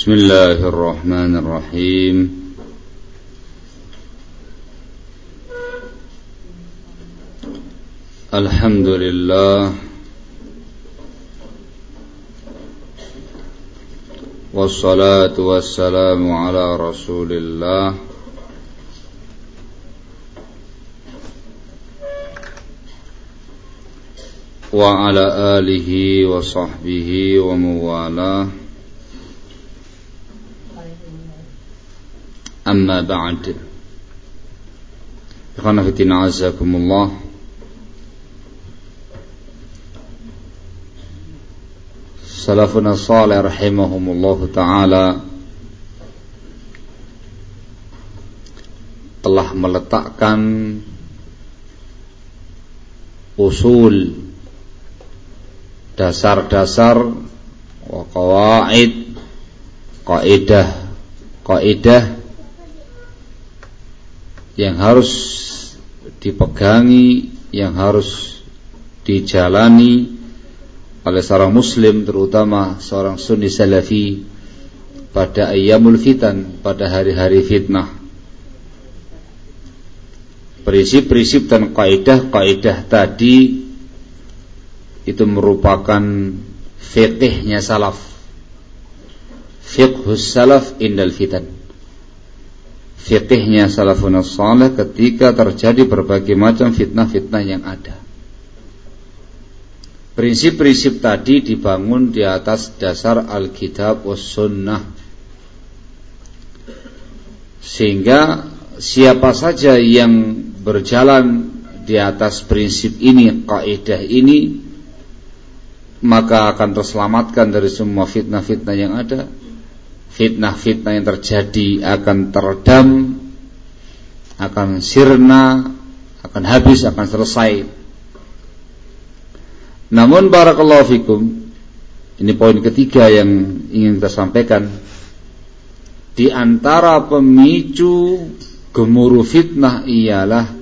بسم الله الرحمن الرحيم. الحمد لله والصلاة والسلام على رسول الله. وعلى آله وصحبه وموالاه أما بعد إخوانا في الدين عزكم الله Salafuna salih rahimahumullah ta'ala Telah meletakkan Usul Dasar-dasar Wa qawaid Kaidah Kaidah yang harus dipegangi, yang harus dijalani oleh seorang muslim terutama seorang sunni salafi pada ayamul fitan, pada hari-hari fitnah. Prinsip-prinsip dan kaidah-kaidah tadi itu merupakan fiqhnya salaf. Fiqhus salaf indal fitan fiqihnya salafun salih ketika terjadi berbagai macam fitnah-fitnah yang ada. Prinsip-prinsip tadi dibangun di atas dasar Alkitab was sunnah. Sehingga siapa saja yang berjalan di atas prinsip ini, kaidah ini, maka akan terselamatkan dari semua fitnah-fitnah yang ada fitnah-fitnah yang terjadi akan teredam, akan sirna, akan habis, akan selesai. Namun barakallahu fikum, ini poin ketiga yang ingin kita sampaikan. Di antara pemicu gemuruh fitnah ialah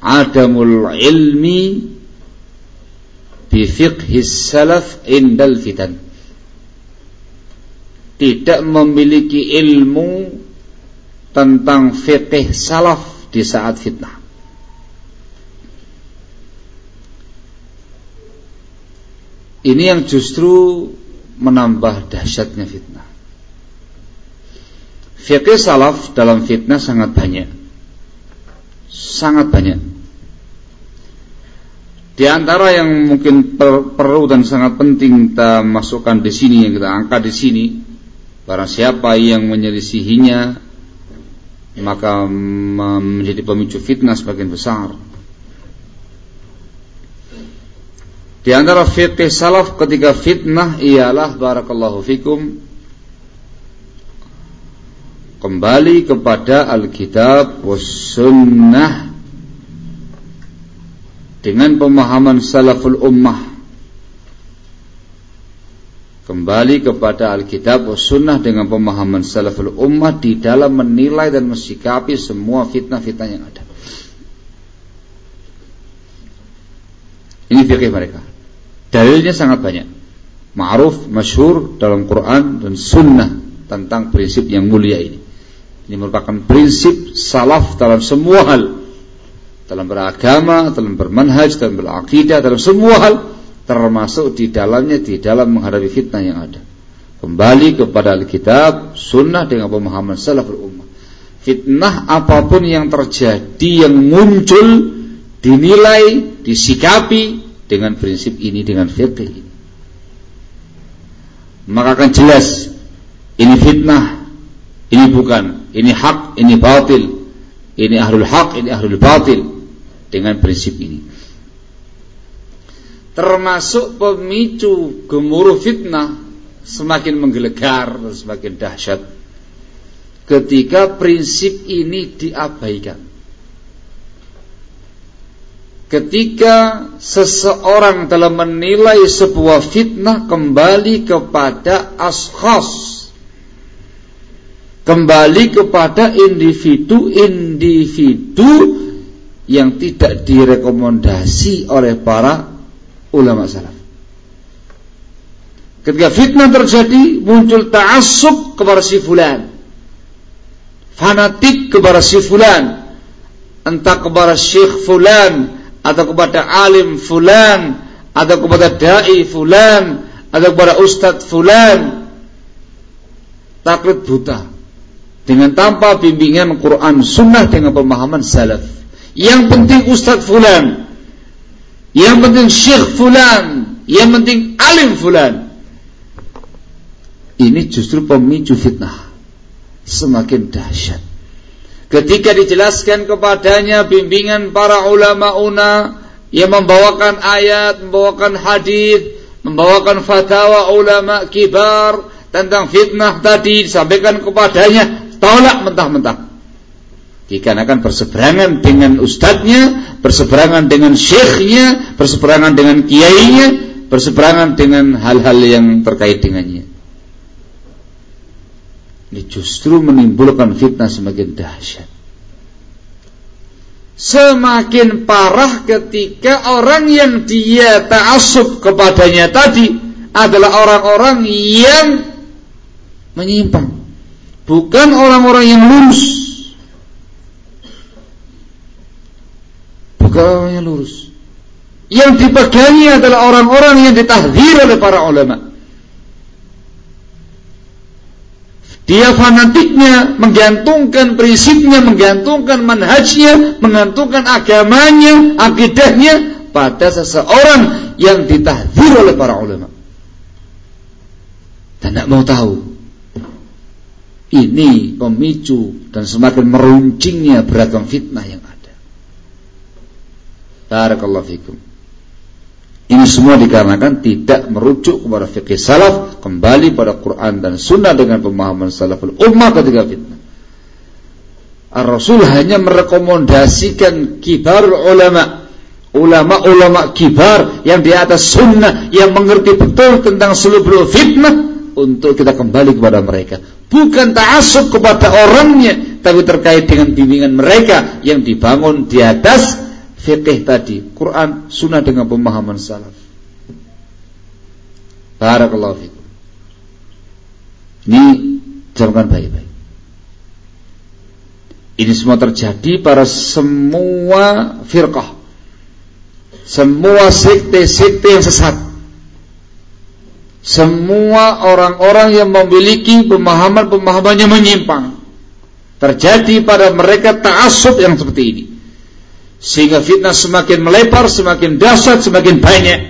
adamul ilmi bi fiqhis salaf indal fitan tidak memiliki ilmu tentang fikih salaf di saat fitnah. Ini yang justru menambah dahsyatnya fitnah. Fikih salaf dalam fitnah sangat banyak. Sangat banyak. Di antara yang mungkin per, perlu dan sangat penting kita masukkan di sini yang kita angkat di sini Barang siapa yang menyelisihinya maka menjadi pemicu fitnah sebagian besar. Di antara fikih salaf ketika fitnah ialah barakallahu fikum kembali kepada Alkitab sunnah dengan pemahaman salaful ummah kembali kepada Alkitab Sunnah dengan pemahaman salaful ummah di dalam menilai dan mensikapi semua fitnah-fitnah yang ada. Ini fikih mereka. Dalilnya sangat banyak. Ma'ruf, masyhur dalam Quran dan Sunnah tentang prinsip yang mulia ini. Ini merupakan prinsip salaf dalam semua hal. Dalam beragama, dalam bermanhaj, dalam berakidah, dalam semua hal termasuk di dalamnya di dalam menghadapi fitnah yang ada. Kembali kepada Alkitab, Sunnah dengan pemahaman salaful ummah. Fitnah apa pun yang terjadi yang muncul dinilai, disikapi dengan prinsip ini dengan fikih ini. Maka akan jelas ini fitnah, ini bukan, ini hak, ini batil, ini ahlul hak, ini ahlul batil dengan prinsip ini termasuk pemicu gemuruh fitnah semakin menggelegar dan semakin dahsyat ketika prinsip ini diabaikan. Ketika seseorang dalam menilai sebuah fitnah kembali kepada ashas kembali kepada individu-individu yang tidak direkomendasi oleh para ulama salaf. Ketika fitnah terjadi, muncul ta'assub kepada si fulan. Fanatik kepada si fulan. Entah kepada syekh fulan, atau kepada alim fulan, atau kepada da'i fulan, atau kepada ustadz fulan. Taklid buta. Dengan tanpa bimbingan Quran sunnah dengan pemahaman salaf. Yang penting ustadz fulan. Yang penting syekh fulan. Yang penting alim fulan ini justru pemicu fitnah semakin dahsyat. Ketika dijelaskan kepadanya bimbingan para ulama una yang membawakan ayat, membawakan hadis, membawakan fatwa ulama kibar tentang fitnah tadi disampaikan kepadanya, tolak mentah-mentah. Dikarenakan berseberangan dengan ustadznya, berseberangan dengan syekhnya, berseberangan dengan kiainya, berseberangan dengan hal-hal yang terkait dengannya. Ini justru menimbulkan fitnah semakin dahsyat. Semakin parah ketika orang yang dia ta'asub kepadanya tadi adalah orang-orang yang menyimpang. Bukan orang-orang yang lurus. Yang lurus. Yang dipegangi adalah orang-orang yang ditahdir oleh para ulama. Dia fanatiknya, menggantungkan prinsipnya, menggantungkan manhajnya, menggantungkan agamanya, akidahnya pada seseorang yang ditahdir oleh para ulama. Dan tidak mau tahu. Ini pemicu dan semakin meruncingnya beragam fitnah yang ada. Barakallahu fikum. Ini semua dikarenakan tidak merujuk kepada fikih salaf, kembali pada Quran dan Sunnah dengan pemahaman salaful ummah ketika fitnah. Ar-Rasul hanya merekomendasikan kibar ulama, ulama-ulama kibar yang di atas sunnah, yang mengerti betul tentang seluruh fitnah untuk kita kembali kepada mereka. Bukan ta'asub kepada orangnya, tapi terkait dengan bimbingan mereka yang dibangun di atas fikih tadi, Quran, sunnah dengan pemahaman salaf. Barakallahu fikum. Ini camkan baik-baik. Ini semua terjadi pada semua firqah. Semua sekte-sekte yang sesat. Semua orang-orang yang memiliki pemahaman-pemahaman yang menyimpang. Terjadi pada mereka ta'asub yang seperti ini. Sehingga fitnah semakin melebar, semakin dahsyat, semakin banyak.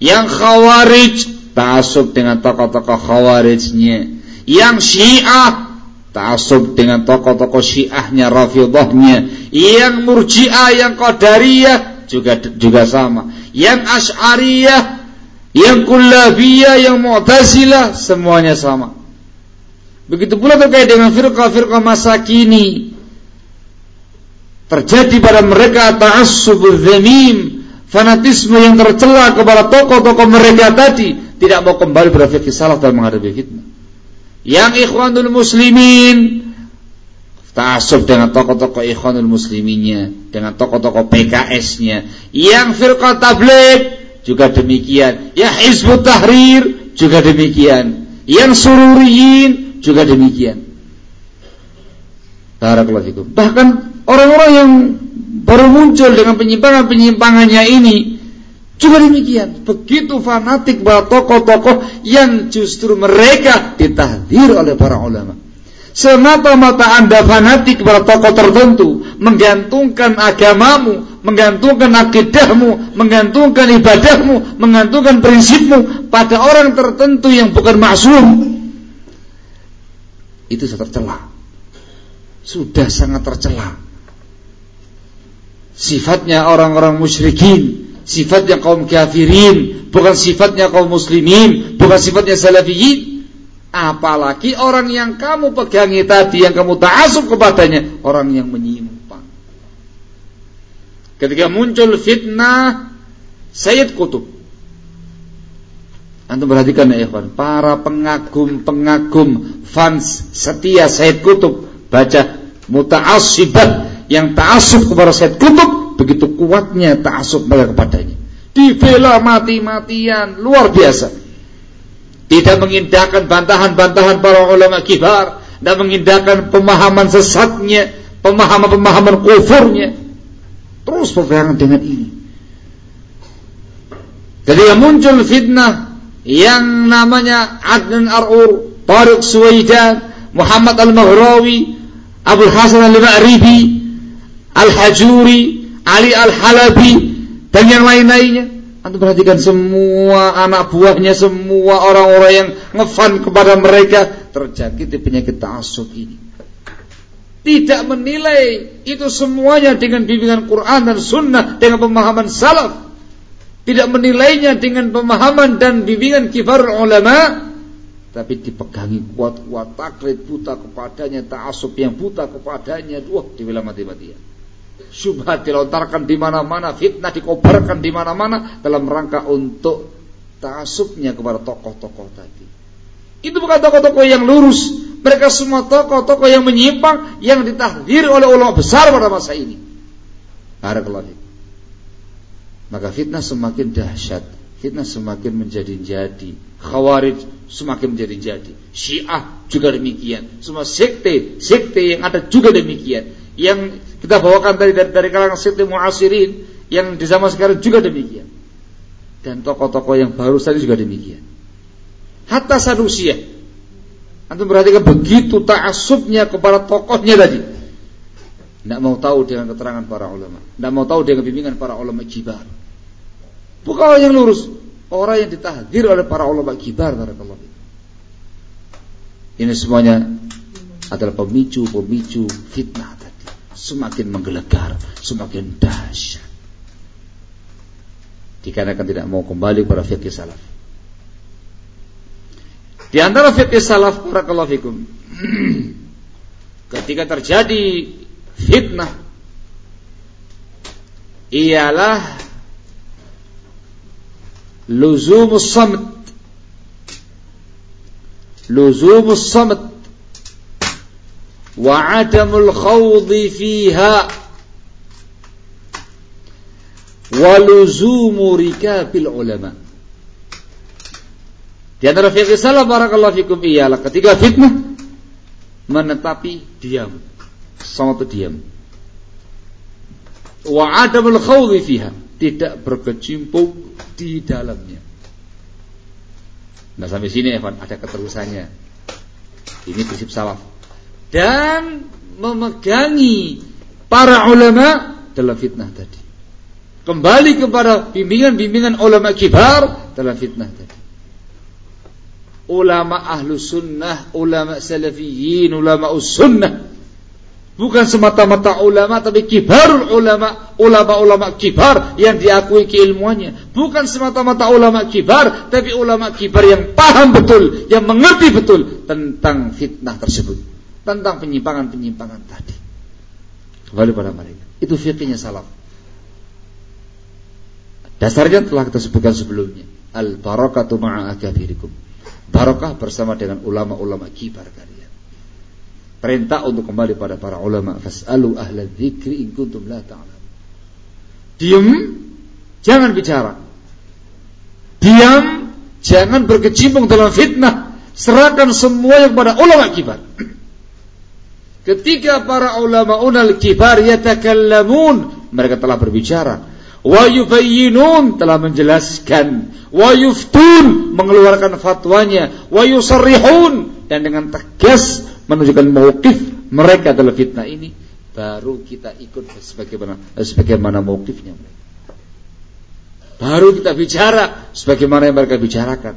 Yang khawarij, ta'asub dengan tokoh-tokoh khawarijnya. Yang syiah, ta'asub dengan tokoh-tokoh syiahnya, rafidahnya. Yang murjiah, yang qadariyah, juga juga sama. Yang ash'ariyah, yang kullabiyah, yang mu'tazilah, semuanya sama. Begitu pula terkait dengan firqah-firqah masa kini terjadi pada mereka ta'assub dzamim, fanatisme yang tercela kepada tokoh-tokoh mereka tadi, tidak mau kembali fikih salah dalam menghadapi fitnah. Yang ikhwanul muslimin ta'assub dengan tokoh-tokoh ikhwanul musliminnya, dengan tokoh-tokoh PKS-nya. Yang firqah tabligh juga demikian. Yang hizbut tahrir juga demikian. Yang sururiyin juga demikian. Barakallahu Bahkan orang-orang yang baru muncul dengan penyimpangan-penyimpangannya ini juga demikian. Begitu fanatik pada tokoh-tokoh yang justru mereka ditahdir oleh para ulama. Semata-mata anda fanatik pada tokoh tertentu, menggantungkan agamamu, menggantungkan akidahmu, menggantungkan ibadahmu, menggantungkan prinsipmu pada orang tertentu yang bukan maksum, itu sudah tercela. Sudah sangat tercela sifatnya orang-orang musyrikin, sifatnya kaum kafirin, bukan sifatnya kaum muslimin, bukan sifatnya salafiyin. Apalagi orang yang kamu pegangi tadi, yang kamu ta'asub kepadanya, orang yang menyimpang. Ketika muncul fitnah Sayyid Kutub. Antum perhatikan ya ikhwan, para pengagum-pengagum fans setia Sayyid Kutub baca muta'assibat yang ta'asub kepada Said Kutub begitu kuatnya ta'asub mereka kepadanya dibela mati-matian luar biasa tidak mengindahkan bantahan-bantahan para ulama kibar, tidak mengindahkan pemahaman sesatnya, pemahaman-pemahaman kufurnya. Terus berpegangan dengan ini. Ketika muncul fitnah yang namanya Adnan Ar'ur, Tariq Suwaidan, Muhammad Al-Maghrawi, Abu Hasan Al-Ma'ribi, Al-Hajuri, Ali Al-Halabi, dan yang lain-lainnya. Anda perhatikan semua anak buahnya, semua orang-orang yang ngefan kepada mereka terjangkit penyakit ta'asub ini. Tidak menilai itu semuanya dengan bimbingan Quran dan Sunnah dengan pemahaman salaf. Tidak menilainya dengan pemahaman dan bimbingan kifarul ulama, tapi dipegangi kuat-kuat taklid buta kepadanya, ta'asub yang buta kepadanya, wah dibilang mati-matian syubhat dilontarkan di mana-mana, fitnah dikobarkan di mana-mana dalam rangka untuk taasubnya kepada tokoh-tokoh tadi. Itu bukan tokoh-tokoh yang lurus, mereka semua tokoh-tokoh yang menyimpang yang ditahdir oleh ulama besar pada masa ini. Barakallahu Maka fitnah semakin dahsyat, fitnah semakin menjadi-jadi, khawarij semakin menjadi-jadi, syiah juga demikian, semua sekte, sekte yang ada juga demikian, yang kita bawakan tadi dari, dari kalangan Siti Mu'asirin yang di zaman sekarang juga demikian. Dan tokoh-tokoh yang baru tadi juga demikian. Hatta Sanusia. Antum perhatikan begitu ta'asubnya kepada tokohnya tadi. Tidak mau tahu dengan keterangan para ulama. Tidak mau tahu dengan bimbingan para ulama kibar. Bukan orang yang lurus. Orang yang ditahdir oleh para ulama kibar. Ini semuanya adalah pemicu-pemicu fitnah semakin menggelegar, semakin dahsyat. Dikarenakan tidak mau kembali pada fikih salaf. Di antara fikih salaf barakallahu fikum. ketika terjadi fitnah ialah luzumus samt luzumus wa adamul khawdi fiha wa luzumu rikabil ulama di antara fiqh salah barakallahu fikum ialah ketika fitnah menetapi diam sama itu diam wa adamul khawdi fiha tidak berkecimpung di dalamnya. Nah sampai sini Evan ada keterusannya. Ini prinsip salaf dan memegangi para ulama dalam fitnah tadi. Kembali kepada bimbingan-bimbingan ulama kibar dalam fitnah tadi. Ulama ahlu sunnah, ulama salafiyin, ulama sunnah. Bukan semata-mata ulama tapi kibarul ulama, ulama-ulama kibar yang diakui keilmuannya. Bukan semata-mata ulama kibar tapi ulama kibar yang paham betul, yang mengerti betul tentang fitnah tersebut tentang penyimpangan-penyimpangan tadi. Kembali pada mereka. Itu fikihnya salaf. Dasarnya telah kita sebutkan sebelumnya. Al barakatu ma'a akabirikum. Barakah bersama dengan ulama-ulama kibar kalian. Perintah untuk kembali pada para ulama. Fas'alu ahla dzikri in kuntum la. Diam, jangan bicara. Diam, jangan berkecimpung dalam fitnah. Serahkan semuanya kepada ulama kibar. Ketika para ulama unal kibar yatakallamun, mereka telah berbicara. Wa yubayyinun telah menjelaskan. Wa yuftun mengeluarkan fatwanya. Wa yusarrihun dan dengan tegas menunjukkan mauqif mereka dalam fitnah ini baru kita ikut sebagaimana sebagaimana mauqifnya mereka. Baru kita bicara sebagaimana yang mereka bicarakan.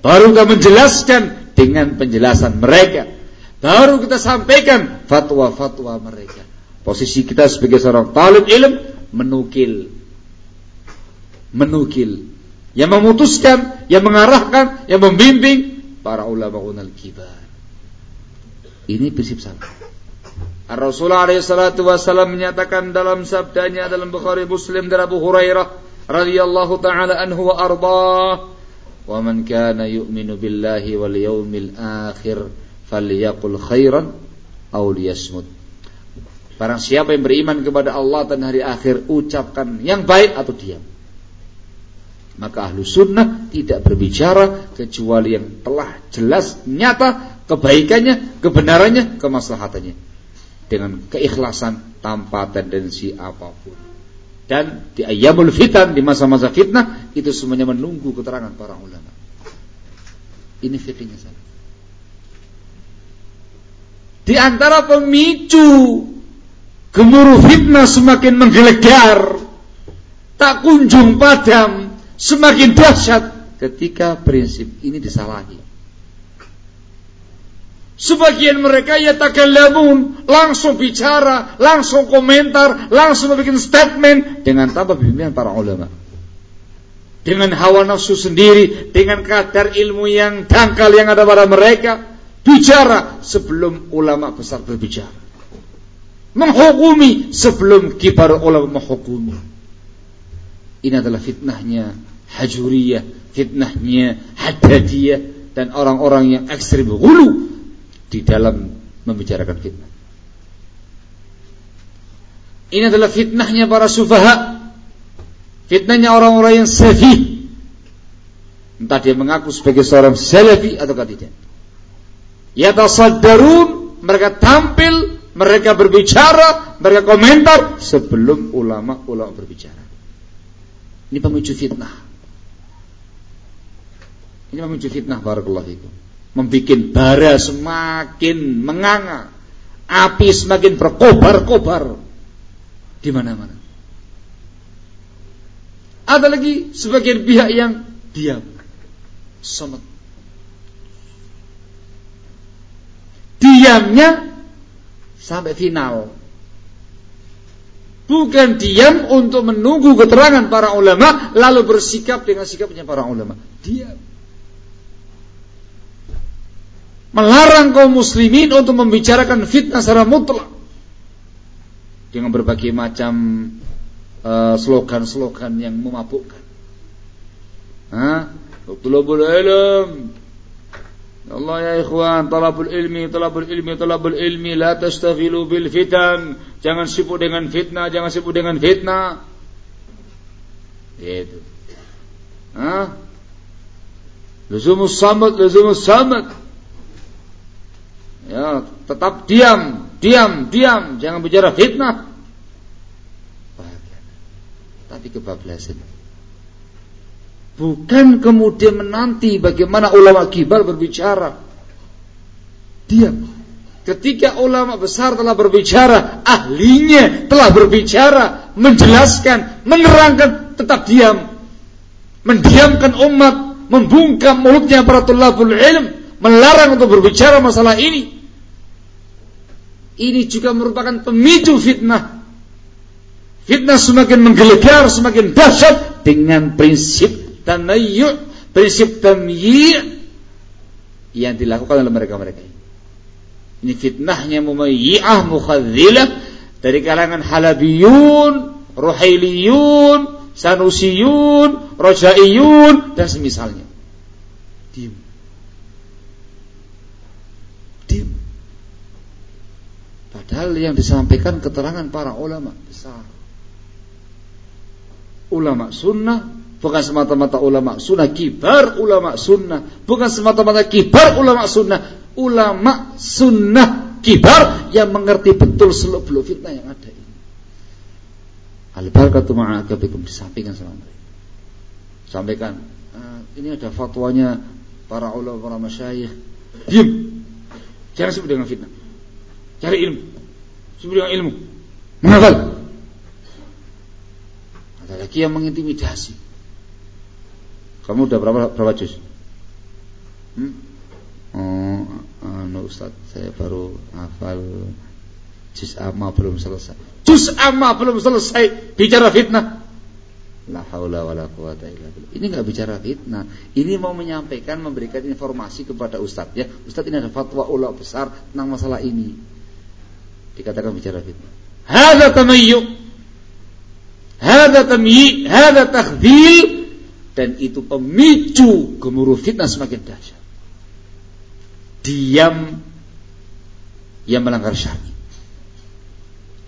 Baru kita menjelaskan dengan penjelasan mereka Baru kita sampaikan fatwa-fatwa mereka. Posisi kita sebagai seorang talib ilm menukil. Menukil. Yang memutuskan, yang mengarahkan, yang membimbing para ulama unal kibar. Ini prinsip salah. Rasulullah salatu wasallam menyatakan dalam sabdanya dalam Bukhari Muslim dari Abu Hurairah radhiyallahu taala anhu wa ardah wa man kana yu'minu billahi wal yawmil akhir falyaqul khairan aw liyasmut. Barang siapa yang beriman kepada Allah dan hari akhir ucapkan yang baik atau diam. Maka ahlu sunnah tidak berbicara kecuali yang telah jelas nyata kebaikannya, kebenarannya, kemaslahatannya dengan keikhlasan tanpa tendensi apa pun. Dan di ayamul fitan di masa-masa fitnah itu semuanya menunggu keterangan para ulama. Ini fikihnya saya. Di antara pemicu gemuruh fitnah semakin menggelegar, tak kunjung padam, semakin dahsyat ketika prinsip ini disalahi. Sebagian mereka ya takallamun, langsung bicara, langsung komentar, langsung bikin statement dengan tanpa bimbingan para ulama. Dengan hawa nafsu sendiri, dengan kadar ilmu yang dangkal yang ada pada mereka, bicara sebelum ulama besar berbicara. Menghukumi sebelum kibar ulama menghukumi. Ini adalah fitnahnya hajuriyah, fitnahnya hadadiyah dan orang-orang yang ekstrim hulu di dalam membicarakan fitnah. Ini adalah fitnahnya para sufaha. Fitnahnya orang-orang yang safih. Entah dia mengaku sebagai seorang salafi atau tidak. Yatasaddarun, mereka tampil, mereka berbicara, mereka komentar sebelum ulama-ulama berbicara. Ini pemicu fitnah. Ini pemicu fitnah barakallahu fikum membuat bara semakin menganga, api semakin berkobar-kobar di mana-mana. Ada lagi sebagian pihak yang diam, somet. Diamnya sampai final. Bukan diam untuk menunggu keterangan para ulama lalu bersikap dengan sikapnya para ulama. Diam melarang kaum muslimin untuk membicarakan fitnah secara mutlak dengan berbagai macam uh, slogan-slogan yang memabukkan. Hah? Ilm. Allah ya ikhwan, talabul ilmi, talabul ilmi, talabul ilmi, la tastaghilu bil fitan. Jangan sibuk dengan fitnah, jangan sibuk dengan fitnah. Itu. Hah? Luzumus samad, luzumus samad. Ya, tetap diam, diam, diam, jangan bicara fitnah. Tapi kebablasan. Bukan kemudian menanti bagaimana ulama kibar berbicara. Diam. Ketika ulama besar telah berbicara, ahlinya telah berbicara, menjelaskan, menerangkan, tetap diam. Mendiamkan umat, membungkam mulutnya para tulabul ilm, melarang untuk berbicara masalah ini ini juga merupakan pemicu fitnah. Fitnah semakin menggelegar, semakin dahsyat dengan prinsip tanayu, prinsip tamyi' yang dilakukan oleh mereka-mereka ini. Ini fitnahnya mumayyi'ah mukhadzilah dari kalangan halabiyun, ruhailiyun, sanusiyun, rojaiyun dan semisalnya. Diam. Padahal yang disampaikan keterangan para ulama besar. Ulama sunnah bukan semata-mata ulama sunnah kibar ulama sunnah. Bukan semata-mata kibar ulama sunnah. Ulama sunnah kibar yang mengerti betul seluk beluk fitnah yang ada ini. Al barakatu ma'akabikum disampaikan sama mereka. Sampaikan uh, ini ada fatwanya para ulama para masyayikh. Diam. Jangan sebut dengan fitnah. Cari ilmu. Sebelum ilmu. Menghafal. Ada lagi yang mengintimidasi. Kamu udah berapa berapa juz? Hmm? Oh, anu Ustaz, saya baru hafal juz amma belum selesai. Juz amma belum selesai bicara fitnah. La haula wala quwata illa billah. Ini enggak bicara fitnah. Ini mau menyampaikan memberikan informasi kepada ustaz ya. Ustaz ini ada fatwa ulama besar tentang masalah ini dikatakan bicara fitnah. Hada tamayyu. Hada tamyi, hada takhdhil dan itu pemicu gemuruh fitnah semakin dahsyat. Diam yang melanggar syar'i.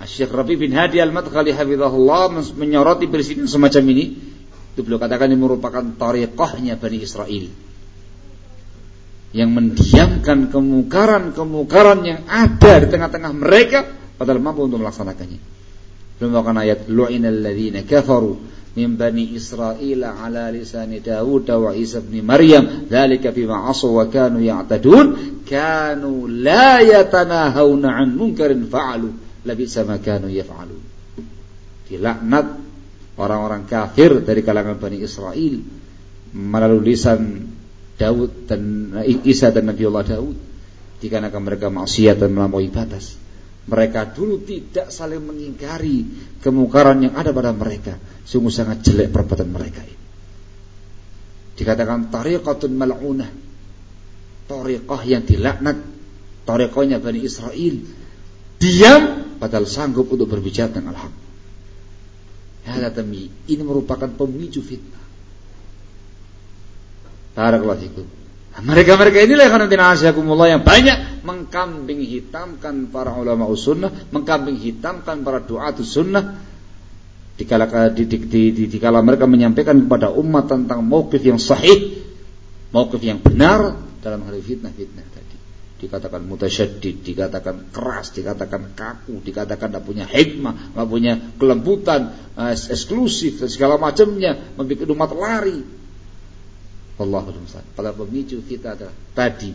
Syekh Rabi bin Hadi Al-Madkhali hafizahullah menyoroti presiden semacam ini Itu beliau katakan ini merupakan tariqahnya Bani Israel. Yang mendiamkan kemungkaran-kemungkaran yang ada di tengah-tengah mereka padahal mampu untuk melaksanakannya. Belum akan ayat lu'inal ladzina kafaru min bani Israel ala lisan Dawud wa Isa bin Maryam. Dzalika bima asaw wa kanu ya'tadun. Kanu la yatanahawna an munkarin fa'alu. Labisa ma kanu yaf'alun. Dilaknat orang-orang kafir dari kalangan Bani Israel melalui lisan Daud dan Isa dan Nabi Allah Daud. Dikarenakan mereka maksiat dan melampaui batas mereka dulu tidak saling mengingkari kemungkaran yang ada pada mereka. Sungguh sangat jelek perbuatan mereka ini. Dikatakan tariqatun mal'unah. Tariqah yang dilaknat tariqahnya Bani Israel. Diam padahal sanggup untuk berbicara dengan al-haq. Ini merupakan pemicu fitnah. Barakallahu fikum. Mereka-mereka inilah yang yang banyak mengkambing hitamkan para ulama sunnah, mengkambing hitamkan para doa sunnah dikala, di, di, di, di, di kala mereka menyampaikan kepada umat tentang mauqif yang sahih, mauqif yang benar dalam hal fitnah-fitnah dikatakan mutasyaddid, dikatakan keras, dikatakan kaku, dikatakan tidak punya hikmah, tidak punya kelembutan, uh, eksklusif dan segala macamnya, membuat umat lari. Allahul musta'an. Pada pemicu kita adalah tadi.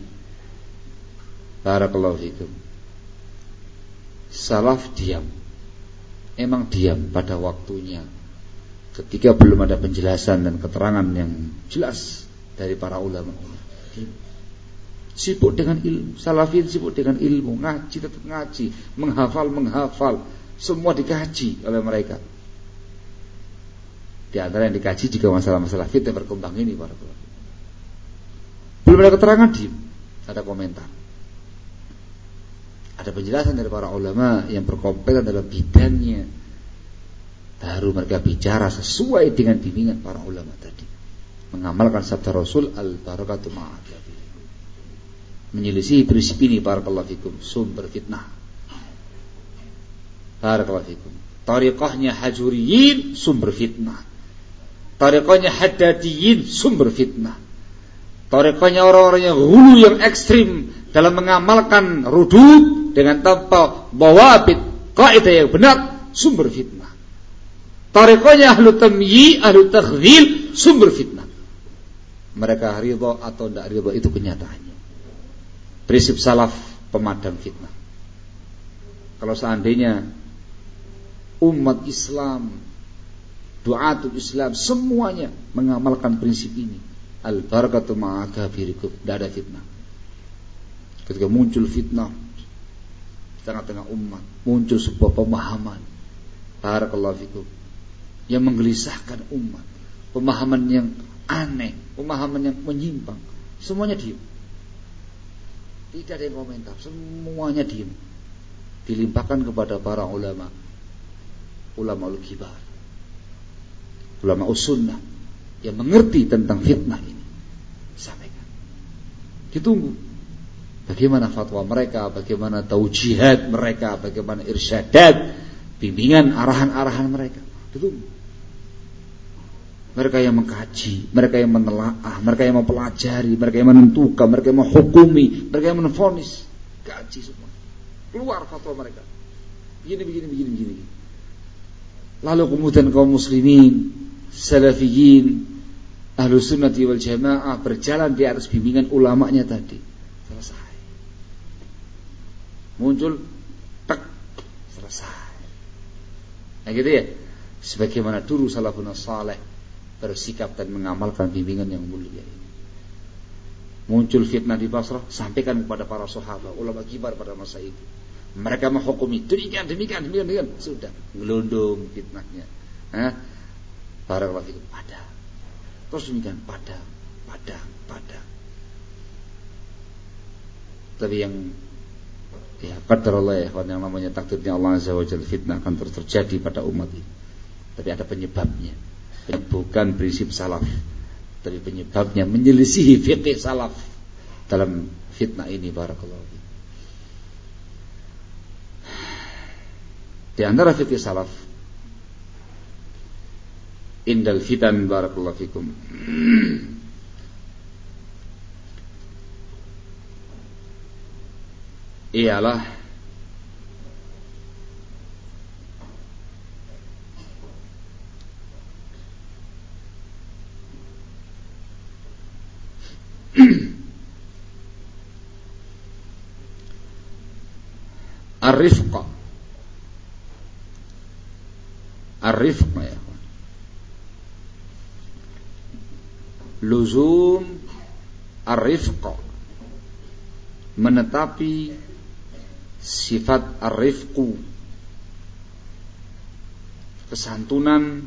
Barakallahu fikum. Salaf diam. Emang diam pada waktunya. Ketika belum ada penjelasan dan keterangan yang jelas dari para ulama. Diam sibuk dengan ilmu. Salafin sibuk dengan ilmu, ngaji tetap ngaji, menghafal menghafal, semua dikaji oleh mereka. Di antara yang dikaji juga masalah-masalah fitnah berkembang ini para Belum ada keterangan di ada komentar. Ada penjelasan dari para ulama yang berkompeten dalam bidangnya. Baru mereka bicara sesuai dengan bimbingan para ulama tadi. Mengamalkan sabda Rasul al-barakatu ma'adab menyelisih prinsip ini barakallahu fikum sumber fitnah. Barakallahu fikum. Tariqahnya hajuriyin sumber fitnah. Tariqahnya haddadiyin sumber fitnah. Tariqahnya orang-orang yang hulu yang ekstrim dalam mengamalkan rudud dengan tanpa bawabit kaidah yang benar sumber fitnah tariqahnya ahlu tamyi ahlu takhzil sumber fitnah mereka ridho atau tidak ridho itu kenyataannya prinsip salaf pemadam fitnah. Kalau seandainya umat Islam, duatul Islam semuanya mengamalkan prinsip ini, al barakatu ma'akabirikum, tidak ada fitnah. Ketika muncul fitnah tengah-tengah umat, muncul sebuah pemahaman barakallahu fikum yang menggelisahkan umat, pemahaman yang aneh, pemahaman yang menyimpang, semuanya diam. Tidak ada yang komentar, semuanya diam. Dilimpahkan kepada para ulama. Ulama ul-kibar. Ulama usunnah yang mengerti tentang fitnah ini. Sampaikan. Ditunggu. Bagaimana fatwa mereka, bagaimana taujihat mereka, bagaimana irsyadat, bimbingan arahan-arahan mereka. Ditunggu mereka yang mengkaji, mereka yang menelaah, mereka yang mempelajari, mereka yang menentukan, mereka yang menghukumi, mereka yang menfonis, kaji semua. Keluar fatwa mereka. Begini, begini, begini, begini. Lalu kemudian kaum muslimin, salafiyin, ahlu sunnati wal jamaah berjalan di atas bimbingan ulamanya tadi. Selesai. Muncul, tak, selesai. Nah gitu ya. Sebagaimana dulu salafun saleh bersikap dan mengamalkan bimbingan yang mulia ini. Muncul fitnah di Basrah, sampaikan kepada para sahabat, ulama kibar pada masa itu. Mereka menghukumi demikian, demikian, demikian, demikian. Sudah, gelundung fitnahnya. Hah? Para ulama itu pada. Terus demikian, pada, pada, pada. Tapi yang ya qadar Allah ya yang namanya takdirnya Allah Azza wa Jalla fitnah akan terus terjadi pada umat ini. Tapi ada penyebabnya. Bukan prinsip salaf. Tapi penyebabnya menyelisihi fikih salaf dalam fitnah ini barakallahu di antara fikih salaf indal fitan barakallahu fikum ialah. Ar-rifqa. Ar-rifqa ya. Luzum Ar-rifqa. Menetapi Sifat ar-rifqu Kesantunan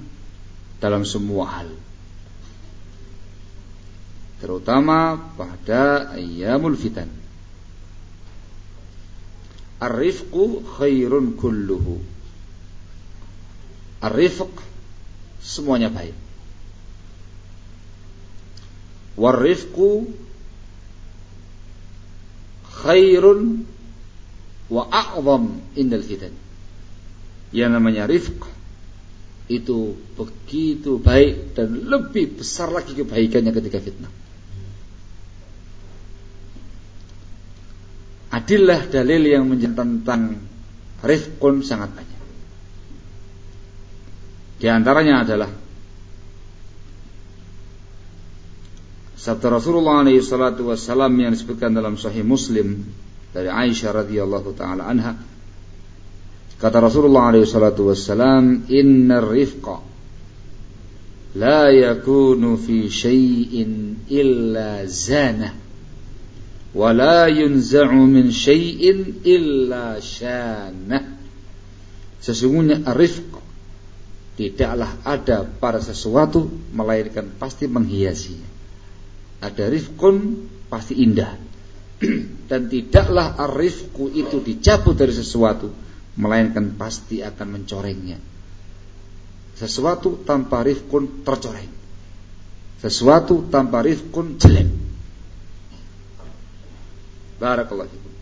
Dalam semua hal Terutama pada ayamul fitan Ar-rifqu khairun kulluhu. Ar-rifq semuanya baik. War-rifqu khairun wa a'zam indal fitan. Yang namanya rifq itu begitu baik dan lebih besar lagi kebaikannya ketika fitnah. adillah dalil yang menjelaskan tentang rifqun sangat banyak. Di antaranya adalah sabda Rasulullah wassalam yang disebutkan dalam sahih Muslim dari Aisyah radhiyallahu taala anha. Kata Rasulullah alaihi salatu wassalam innar rifqa la yakunu fi syai'in illa zanah wala yunza'u min syai'in illa syanah sesungguhnya rifq tidaklah ada pada sesuatu melainkan pasti menghiasinya. Ada rifqun pasti indah dan tidaklah arifku itu dicabut dari sesuatu melainkan pasti akan mencorengnya. Sesuatu tanpa rifqun tercoreng. Sesuatu tanpa rifqun jelek. Barakallahu fikum.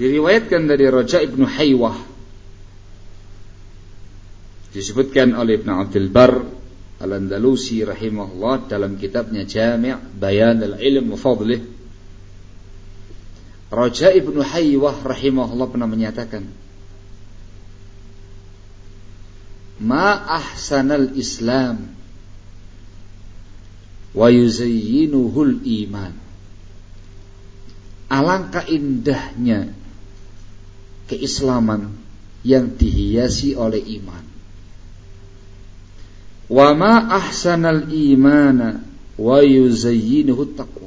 Diriwayatkan dari Raja Ibnu Haywah. Disebutkan oleh Ibnu Abdul Bar Al-Andalusi rahimahullah dalam kitabnya Jami' Bayan al-Ilm wa Fadlih Raja Ibnu Haywah rahimahullah pernah menyatakan Ma ahsanal Islam wa yuzayyinuhul iman Alangkah indahnya keislaman yang dihiasi oleh iman. Wa ma ahsanal imana wa yuzayyinuhu taqwa.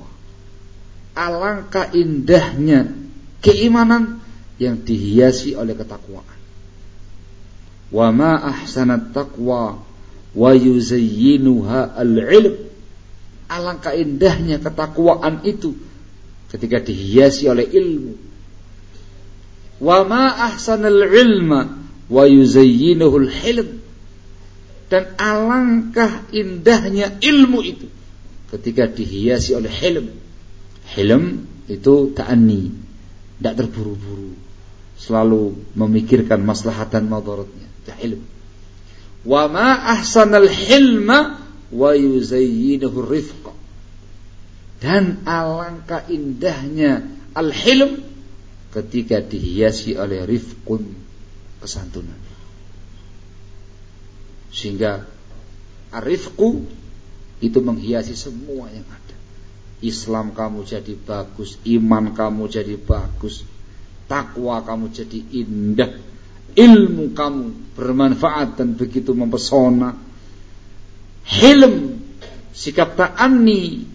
Alangkah indahnya keimanan yang dihiasi oleh ketakwaan. Wa ma ahsanat taqwa wa yuzayyinuha al-ilm. Alangkah indahnya ketakwaan itu ketika dihiasi oleh ilmu. Wa ma ahsanal ilma wa yuzayyinuhul hilm. Dan alangkah indahnya ilmu itu ketika dihiasi oleh hilm. Hilm itu ta'ani, tidak terburu-buru, selalu memikirkan maslahat dan madaratnya. Itu hilm. Wa ma ahsanal hilma wa yuzayyinuhu rifqa dan alangkah indahnya al-hilm ketika dihiasi oleh rifqun kesantunan. Sehingga arifku itu menghiasi semua yang ada. Islam kamu jadi bagus, iman kamu jadi bagus, takwa kamu jadi indah, ilmu kamu bermanfaat dan begitu mempesona. Hilm, sikap ta'ani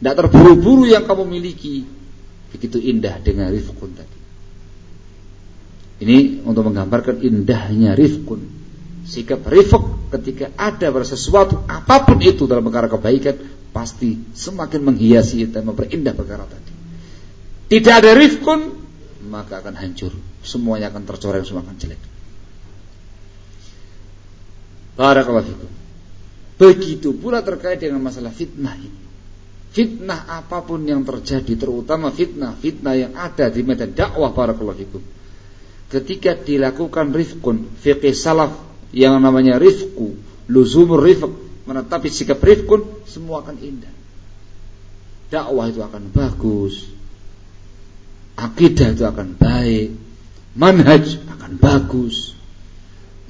tidak terburu-buru yang kamu miliki. Begitu indah dengan rifkun tadi. Ini untuk menggambarkan indahnya rifkun. Sikap rifq ketika ada pada sesuatu apa pun itu dalam perkara kebaikan pasti semakin menghiasi dan memperindah perkara tadi. Tidak ada rifkun maka akan hancur. Semuanya akan tercoreng, semua akan jelek. Barakallahu fikum. Begitu pula terkait dengan masalah fitnah ini. Fitnah apa pun yang terjadi terutama fitnah-fitnah yang ada di medan dakwah para fikum. Ketika dilakukan rifkun fikih salaf yang namanya rifku luzumur rifq, menetapi sikap rifkun, semua akan indah. Dakwah itu akan bagus. Akidah itu akan baik. Manhaj akan bagus.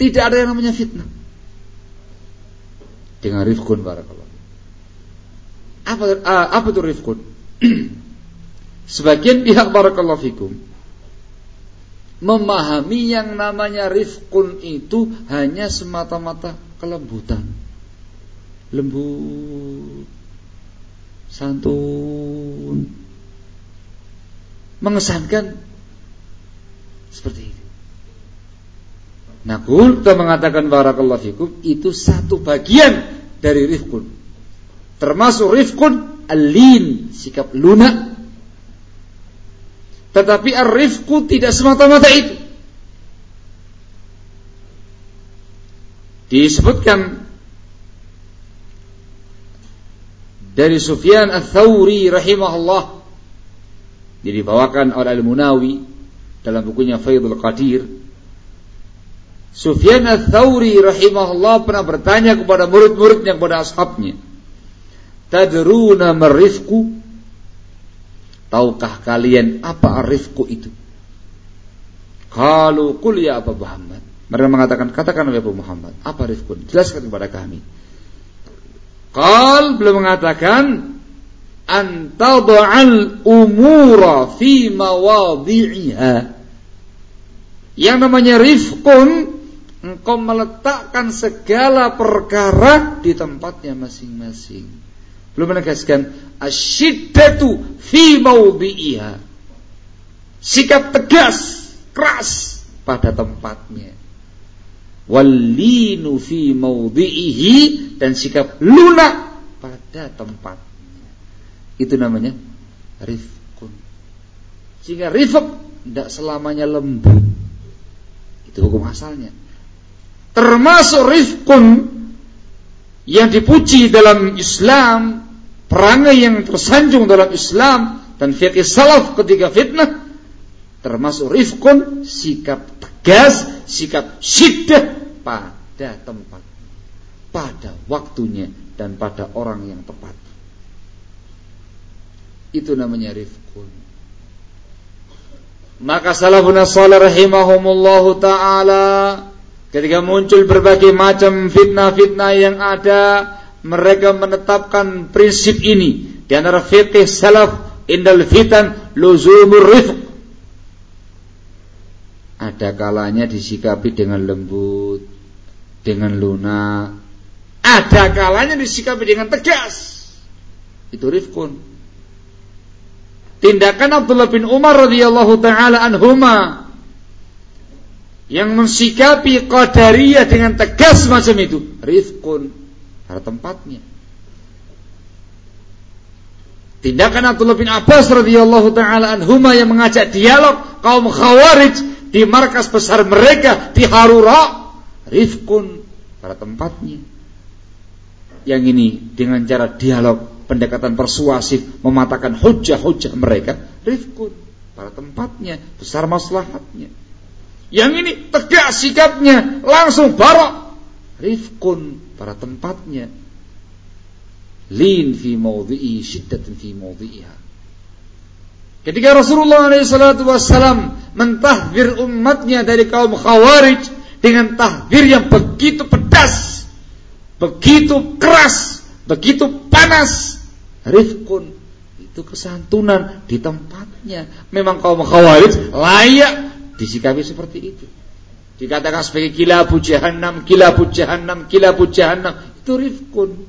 Tidak ada yang namanya fitnah. Dengan rifkun barakallah. Apa, uh, apa itu rifkun? Sebagian pihak barakallahu fikum memahami yang namanya rifkun itu hanya semata-mata kelembutan. Lembut, santun, mengesankan seperti itu. Nah, kita mengatakan barakallahu fikum itu satu bagian dari rifkun. Termasuk rifkun alin, sikap lunak tetapi ar-rifku tidak semata-mata itu. Disebutkan dari Sufyan Ats-Tsauri rahimahullah dibawakan oleh Al-Munawi dalam bukunya Faidul Qadir Sufyan Ats-Tsauri rahimahullah pernah bertanya kepada murid-muridnya kepada ashabnya Tadruna marifku Tahukah kalian apa arifku itu? Kalau kul ya apa Muhammad. Mereka mengatakan, katakan oleh Muhammad, apa rifku? Jelaskan kepada kami. Kal belum mengatakan antad'al umura fi mawadhi'iha. Yang namanya rifkun engkau meletakkan segala perkara di tempatnya masing-masing. Belum menegaskan asyiddatu fi mawdi'iha. Sikap tegas, keras pada tempatnya. Walinu fi mawdi'ihi dan sikap lunak pada tempatnya. Itu namanya rifkun. Sehingga rifq tidak selamanya lembut. Itu hukum asalnya. Termasuk rifkun yang dipuji dalam Islam, perangai yang tersanjung dalam Islam dan fikih salaf ketika fitnah termasuk rifkun sikap tegas, sikap syiddah pada tempat, pada waktunya dan pada orang yang tepat. Itu namanya rifkun. Maka salafun salih rahimahumullahu taala Ketika muncul berbagai macam fitnah-fitnah yang ada, mereka menetapkan prinsip ini di antara fikih salaf indal fitan luzumur rifq. Ada kalanya disikapi dengan lembut, dengan lunak. Ada kalanya disikapi dengan tegas. Itu rifkun. Tindakan Abdullah bin Umar radhiyallahu taala anhuma yang mensikapi qadariyah dengan tegas macam itu rifqun pada tempatnya tindakan Abdullah bin Abbas radhiyallahu taala anhuma yang mengajak dialog kaum khawarij di markas besar mereka di Harura rifqun pada tempatnya yang ini dengan cara dialog pendekatan persuasif mematahkan hujah-hujah mereka rifqun pada tempatnya besar maslahatnya yang ini tegas sikapnya, langsung barok. Rifkun pada tempatnya. Lin fi mawdhi'i, syiddatin fi mawdhi'iha. Ketika Rasulullah SAW mentahbir umatnya dari kaum khawarij dengan tahbir yang begitu pedas, begitu keras, begitu panas, rifkun itu kesantunan di tempatnya. Memang kaum khawarij layak disikapi seperti itu. Dikatakan sebagai kilabu jahannam, kilabu jahannam, kilabu jahannam. Itu rifkun.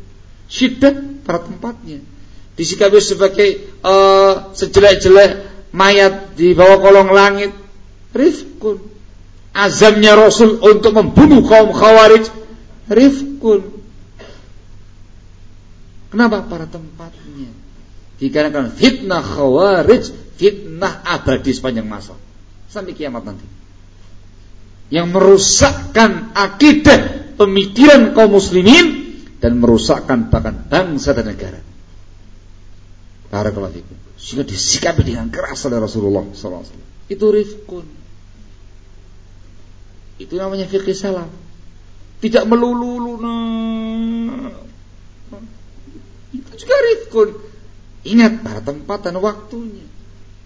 Syiddat pada tempatnya. Disikapi sebagai uh, sejelek-jelek mayat di bawah kolong langit. Rifkun. Azamnya Rasul untuk membunuh kaum khawarij. Rifkun. Kenapa? Pada tempatnya. Dikarenakan fitnah khawarij, fitnah abadi sepanjang masa sampai kiamat nanti. Yang merusakkan akidah pemikiran kaum muslimin dan merusakkan bahkan bangsa dan negara. Barakallahu fikum. Sehingga disikapi dengan keras oleh Rasulullah SAW. Itu rifkun. Itu namanya fikih salam. Tidak melulu sempurna. Itu juga rifkun. Ingat pada tempat dan waktunya.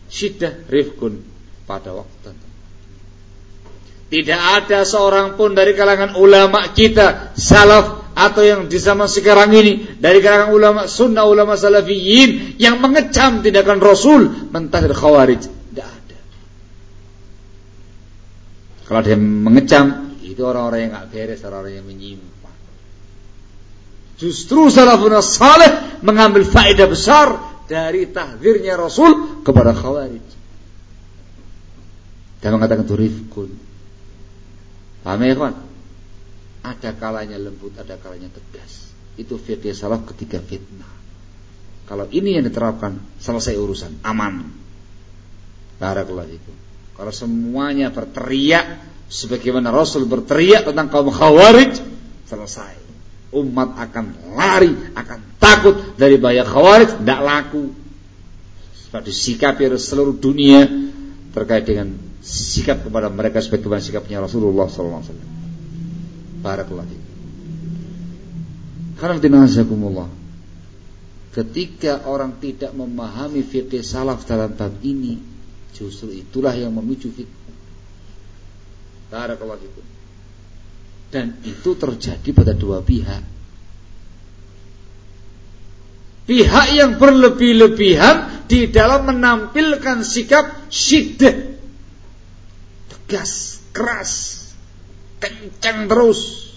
Syiddah rifkun pada waktu Tidak ada seorang pun dari kalangan ulama kita, salaf atau yang di zaman sekarang ini dari kalangan ulama sunnah ulama salafiyin yang mengecam tindakan Rasul mentah dari khawarij. Tidak ada. Kalau dia mengecam itu orang-orang yang nggak beres, orang-orang yang menyimpang. Justru salafun salih mengambil faedah besar dari tahdirnya Rasul kepada khawarij. Dan mengatakan itu rifkun. Paham ya kawan? Ada kalanya lembut, ada kalanya tegas. Itu fikih salaf ketika fitnah. Kalau ini yang diterapkan, selesai urusan, aman. Barakallahu itu. Kalau semuanya berteriak sebagaimana Rasul berteriak tentang kaum Khawarij, selesai. Umat akan lari, akan takut dari bahaya Khawarij, tidak laku. Sebab disikapi oleh seluruh dunia terkait dengan sikap kepada mereka sebagaimana sikapnya Rasulullah SAW. Barakallahu fiik. Karena Ketika orang tidak memahami fikih salaf dalam bab ini, justru itulah yang memicu fitnah. Barakallahu fiik. Dan itu terjadi pada dua pihak. Pihak yang berlebih-lebihan di dalam menampilkan sikap syiddah gas keras kencang terus.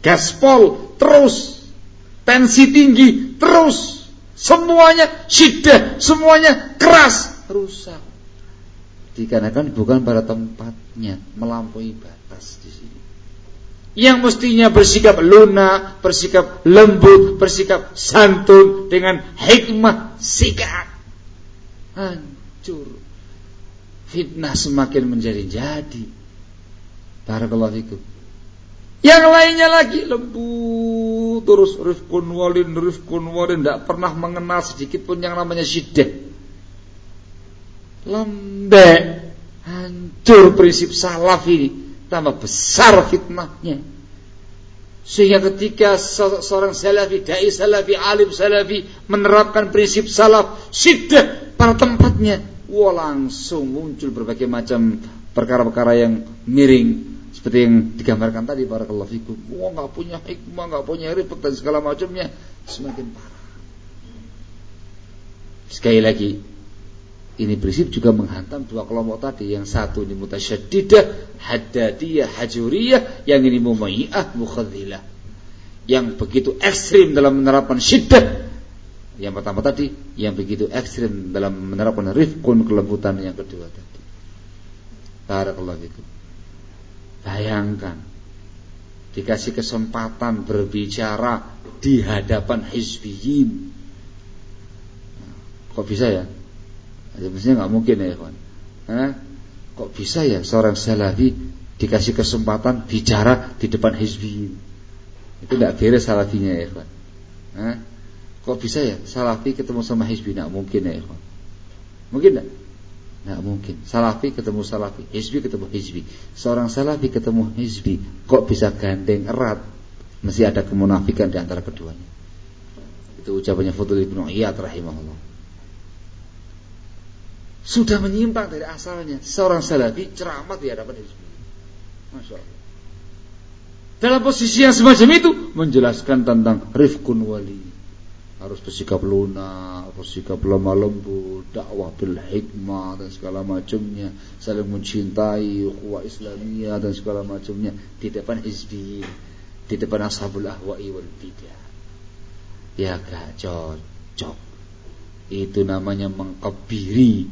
Gaspol terus. Tensi tinggi terus. Semuanya syiddah semuanya keras rusak. Dikarenakan bukan pada tempatnya melampaui batas di sini yang mestinya bersikap lunak, bersikap lembut, bersikap santun dengan hikmah sikap hancur fitnah semakin menjadi-jadi. Barakallahu fikum. Yang lainnya lagi lembut terus rifkun walin rifkun walin tidak pernah mengenal sedikit pun yang namanya syiddah. Lembek, hancur prinsip salaf ini, tambah besar fitnahnya. Sehingga ketika seorang salafi, dai salafi, alim salafi menerapkan prinsip salaf, syiddah pada tempatnya, wah langsung muncul berbagai macam perkara-perkara yang miring seperti yang digambarkan tadi para fikum. Wah nggak punya hikmah, nggak punya ribet dan segala macamnya semakin parah. Sekali lagi, ini prinsip juga menghantam dua kelompok tadi. Yang satu ini mutasyadidah, haddadiyah, hajuriyah, yang ini mumayyah, mukhadhilah. Yang begitu ekstrim dalam menerapkan syiddah yang pertama tadi yang begitu ekstrim dalam menerapkan rifkun kelembutan yang kedua tadi. Barakallahu fikum. Bayangkan dikasih kesempatan berbicara di hadapan hizbiyin. Kok bisa ya? Ya mestinya nggak mungkin ya, kawan. Hah? Kok bisa ya seorang salafi dikasih kesempatan bicara di depan hizbiyin? Itu tidak beres salafinya ya, kawan. Hah? Kok bisa ya Salafi ketemu sama Hizbi? Nggak mungkin ya ikhwan. Mungkin nggak? Nggak mungkin. Salafi ketemu Salafi, Hizbi ketemu Hizbi. Seorang Salafi ketemu Hizbi, kok bisa gandeng erat? Mesti ada kemunafikan di antara keduanya. Itu ucapannya Fudul Ibnu Iyad rahimahullah. Sudah menyimpang dari asalnya. Seorang Salafi ceramah di hadapan Hizbi. Masya Allah. Dalam posisi yang semacam itu menjelaskan tentang rifkun wali harus bersikap lunak, bersikap lemah lembut, dakwah bil hikmah dan segala macamnya, saling mencintai, ukhuwah Islamiyah dan segala macamnya di depan hizbi, di depan ashabul ahwa'i wal bidah. Ya gak cocok. Itu namanya mengkebiri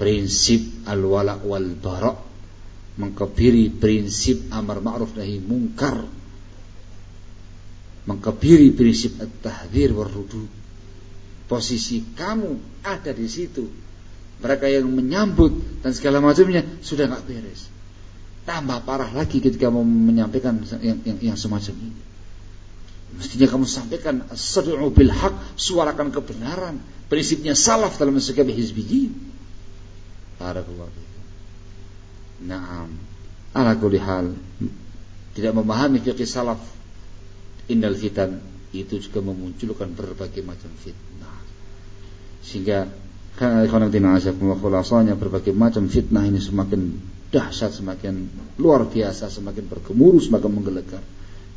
prinsip al-wala wal bara, mengkebiri prinsip amar ma'ruf nahi mungkar mengkebiri prinsip at-tahdzir warudud. Posisi kamu ada di situ. Mereka yang menyambut dan segala macamnya sudah nggak beres. Tambah parah lagi ketika mau menyampaikan yang, yang, yang semacam ini. Mestinya kamu sampaikan as-sad'u bil haq, suarakan kebenaran. Prinsipnya salaf dalam mensikapi hizbiyyin. Barakallahu Naam. Ala kulli hal tidak memahami fikih salaf innal fitan itu juga memunculkan berbagai macam fitnah. Sehingga khulasanya berbagai macam fitnah ini semakin dahsyat semakin luar biasa semakin bergemuruh semakin menggelegar.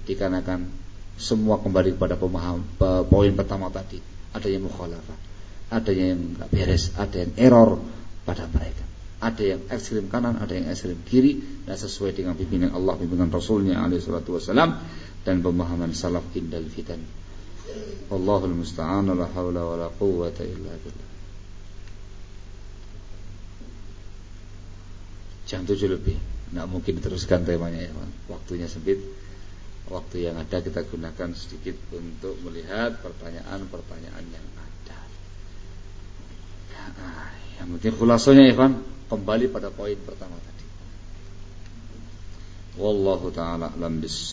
Dikarenakan semua kembali kepada pemaham poin pertama tadi. Ada yang mukhalafah ada yang nggak beres ada yang error pada mereka ada yang ekstrim kanan, ada yang ekstrim kiri, dan sesuai dengan pimpinan Allah, pimpinan Rasulnya alaihi salatu wasalam dan pemahaman salaf indal fitan. Allahul musta'an la haula wa la quwwata illa billah. Jam tujuh lebih, nggak mungkin diteruskan temanya ya, waktunya sempit. Waktu yang ada kita gunakan sedikit untuk melihat pertanyaan-pertanyaan yang ada. Nah, yang penting khulasanya Ivan, kembali pada poin pertama tadi. Wallahu taala alam bis